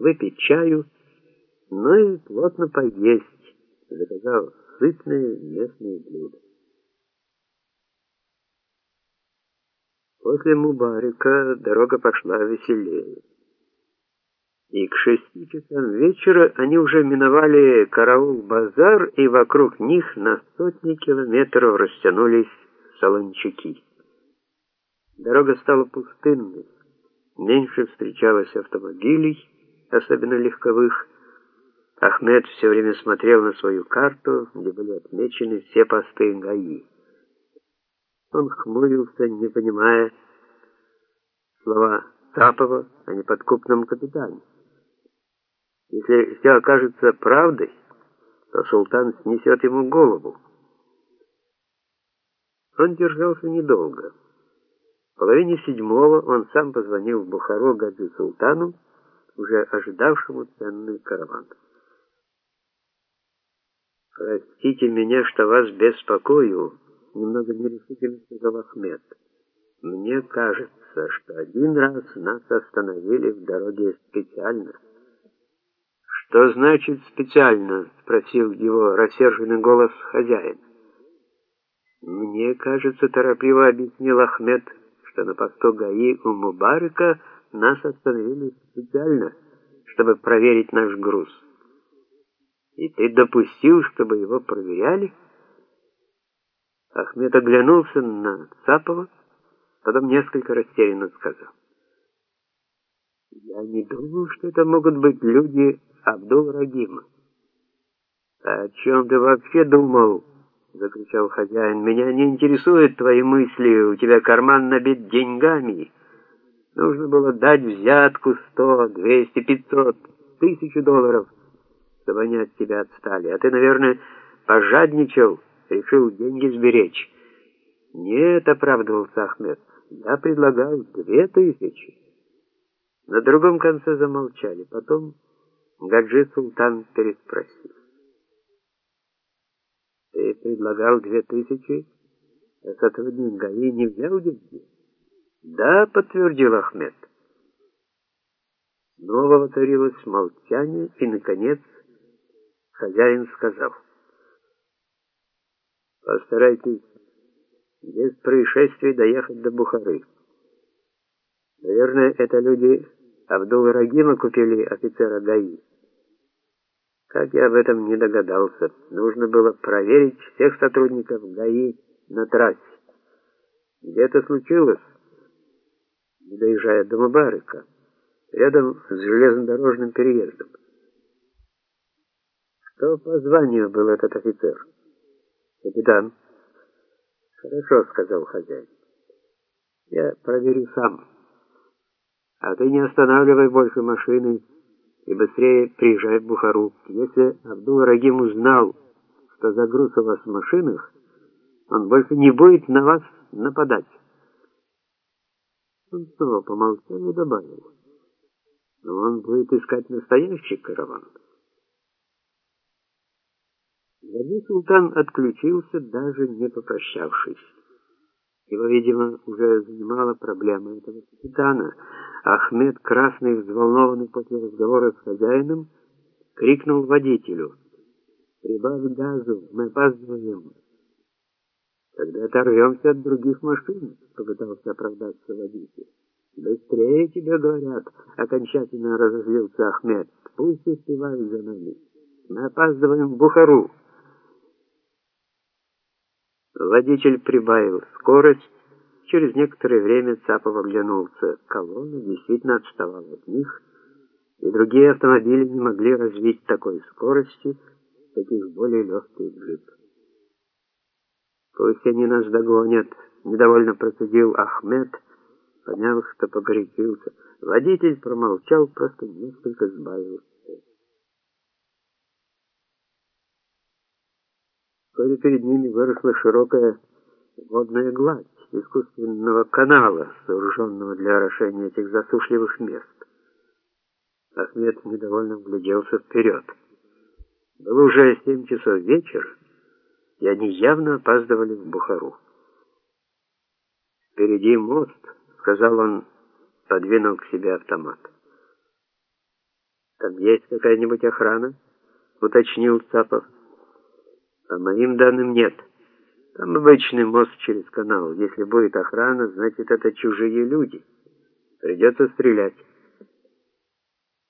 выпить чаю, ну и плотно поесть, заказал сытные местные блюда. После Мубарика дорога пошла веселее. И к шести часам вечера они уже миновали Караул-базар, и вокруг них на сотни километров растянулись солончаки. Дорога стала пустынной, меньше встречалось автомобилей, особенно легковых. Ахмед все время смотрел на свою карту, где были отмечены все посты ГАИ. Он хмурился, не понимая слова Тапова о неподкупном капитане. Если все окажется правдой, то султан снесет ему голову. Он держался недолго. В половине седьмого он сам позвонил в Бухару Гаджи Султану, уже ожидавшему ценный караван. «Простите меня, что вас беспокою», — немного нерешительно сказал Ахмед. «Мне кажется, что один раз нас остановили в дороге специально». «Что значит специально?» — спросил его рассерженный голос хозяин. «Мне кажется, торопливо объяснил Ахмед, что на посту ГАИ у Мубарика нас остановили специально, чтобы проверить наш груз. И ты допустил, чтобы его проверяли?» Ахмед оглянулся на Цапова, потом несколько растерянно сказал. «Я не думал, что это могут быть люди Абдул-Рагима». «А «О чем ты вообще думал?» — закричал хозяин. «Меня не интересуют твои мысли, у тебя карман набит деньгами. Нужно было дать взятку сто, двести, пятьсот, тысячу долларов, чтобы они от тебя отстали. А ты, наверное, пожадничал» решил деньги сберечь. Нет, оправдывался Ахмед, я предлагаю две тысячи. На другом конце замолчали. Потом Гаджи Султан переспросил. Ты предлагал две тысячи, а сотрудник ГАИ не взял деньги? Да, подтвердил Ахмед. Снова воцарилось молчание, и, наконец, хозяин сказал — Постарайтесь без происшествий доехать до Бухары. Наверное, это люди Абдулла Рагима купили офицера ГАИ. Как я об этом не догадался, нужно было проверить всех сотрудников ГАИ на трассе. Где это случилось? Не доезжая до Мубарика, рядом с железнодорожным переездом. Кто по званию был этот офицер? «Капитан». «Хорошо», — сказал хозяин. «Я проверю сам. А ты не останавливай больше машины и быстрее приезжай в Бухару. Если Абдул-Рагим узнал, что загруз у вас в машинах, он больше не будет на вас нападать». Он снова помолчал и добавил. «Но он будет искать настоящий караван». Гади Султан отключился, даже не попрощавшись. Его, видимо, уже занимала проблема этого капитана. Ахмед, красный, взволнованный после разговора с хозяином, крикнул водителю. «Прибавь газу, мы опаздываем». «Тогда оторвемся от других машин», — попытался оправдаться водитель. «Быстрее тебе говорят», — окончательно разозлился Ахмед. «Пусть успевают за нами. Мы опаздываем в Бухару». Водитель прибавил скорость. Через некоторое время Цапов оглянулся. Колонна действительно отставала от них, и другие автомобили не могли развить такой скорости, как их более легкий джип. «Пусть они нас догонят», — недовольно процедил Ахмед, поняв, что погорячился. Водитель промолчал, просто несколько сбавил Вскоре перед ними выросла широкая водная гладь искусственного канала, сооруженного для орошения этих засушливых мест. Ахмед недовольно вгляделся вперед. Было уже семь часов вечера, и они явно опаздывали в Бухару. «Впереди мост», — сказал он, подвинув к себе автомат. Там есть какая-нибудь охрана? Уточнил Цапов. По моим данным, нет. Там обычный мост через канал. Если будет охрана, значит, это чужие люди. Придется стрелять.